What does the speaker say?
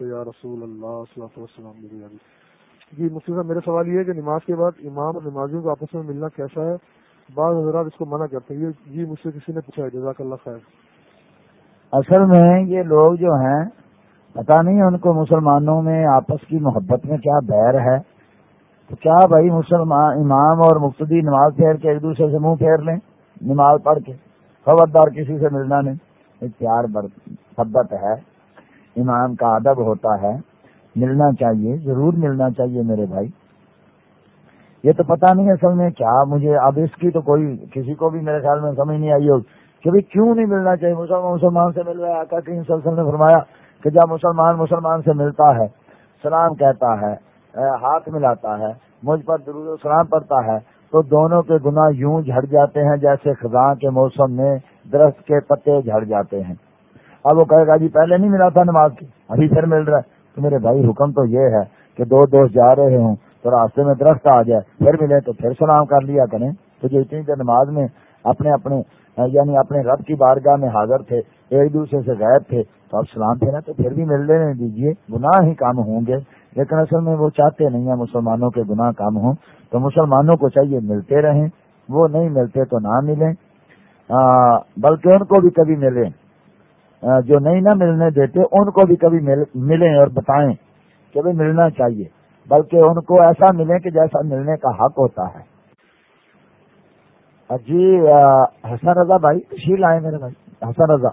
علیہ یا رسول اللہ وسلم جی مفتی صاحب، میرا سوال یہ ہے کہ نماز کے بعد امام اور نمازیوں کو آپس میں ملنا کیسا ہے؟ بعض حضرات اس کو منع کرتے ہیں۔ یہ مجھ سے کسی نے پوچھا ہے۔ جزاک اللہ خیر۔ اصل میں یہ لوگ جو ہیں پتا نہیں ان کو مسلمانوں میں آپس کی محبت میں کیا بیر ہے۔ تو کیا بھائی مسلمان، امام اور مقتدی نماز پھیر کے ایک دوسرے سے منہ پھیر لیں؟ نماز پڑھ کے۔ خبردار کسی سے ملنا نہیں۔ ایک پیار محبت ہے۔ امام کا ادب ہوتا ہے، ملنا چاہیے، ضرور ملنا چاہیے میرے بھائی۔ یہ تو پتا نہیں اصل میں کیا، مجھے اب اس کی تو کوئی، کسی کو بھی میرے خیال میں سمجھ نہیں آئی ہوگی کہ بھائی کیوں نہیں ملنا چاہیے۔ مسلمان مسلمان سے مل رہا ہے۔ آقا کریم صلی اللہ علیہ وسلم نے فرمایا کہ جب مسلمان مسلمان سے ملتا ہے، سلام کہتا ہے ہاتھ ملاتا ہے، مجھ پر درود سلام پڑتا ہے، تو دونوں کے گناہ یوں جھڑ جاتے ہیں جیسے خزاں کے موسم میں درخت کے پتے جھڑ جاتے ہیں۔ اب وہ کہے گا جی پہلے نہیں ملا تھا نماز کی، ابھی پھر مل رہا ہے۔ تو میرے بھائی، حکم تو یہ ہے کہ دو دوست جا رہے ہوں تو راستے میں درخت آ جائے، پھر ملے تو پھر سلام کر لیا کریں۔ تو جو اتنی دیر نماز میں اپنے اپنے یعنی اپنے رب کی بارگاہ میں حاضر تھے، ایک دوسرے سے غائب تھے، تو اب سلام پھیرا تو پھر بھی مل لینے دیجیے گناہ ہی کام ہوں گے۔ لیکن اصل میں وہ چاہتے نہیں ہیں مسلمانوں کے گناہ کام ہوں۔ تو مسلمانوں کو چاہیے ملتے رہیں۔ وہ نہیں ملتے تو نہ ملیں۔ بلکہ ان کو بھی کبھی ملیں جو نہیں نہ ملنے دیتے، ان کو بھی کبھی ملیں اور بتائیں کہ بھائی ملنا چاہیے۔ بلکہ ان کو ایسا ملے کہ جیسا ملنے کا حق ہوتا ہے۔ جی حسن رضا بھائی تشیل آئے میرے بھائی، حسن رضا۔